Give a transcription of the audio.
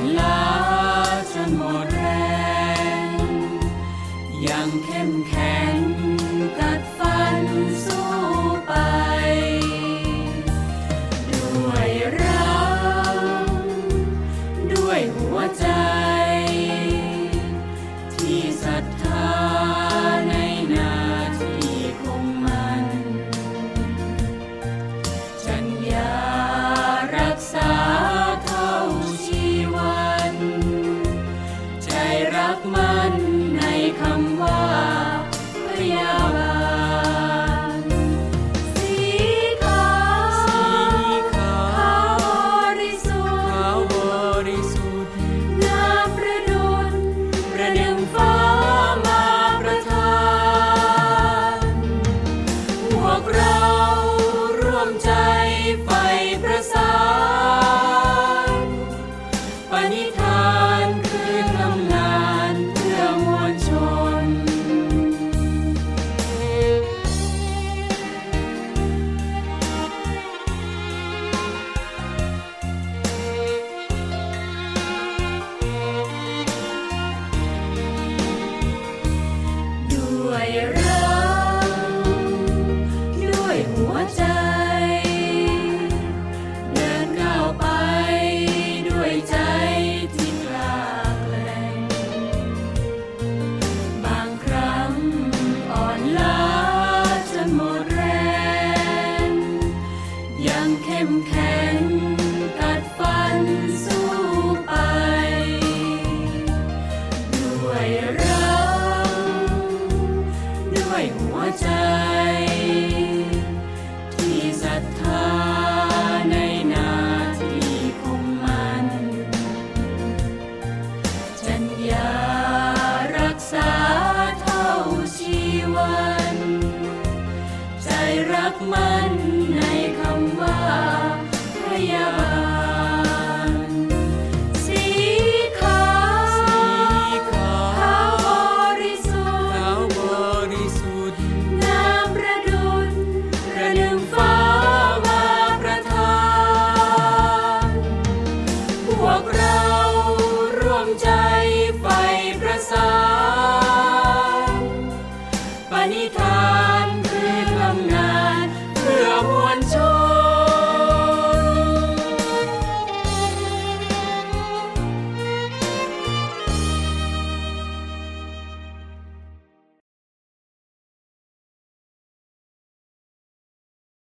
อนล้าจนหมดแรง ยังเข้มแข็งกัดฟันสู้ กมันในคำ หัวใจ มั่นในคำว่า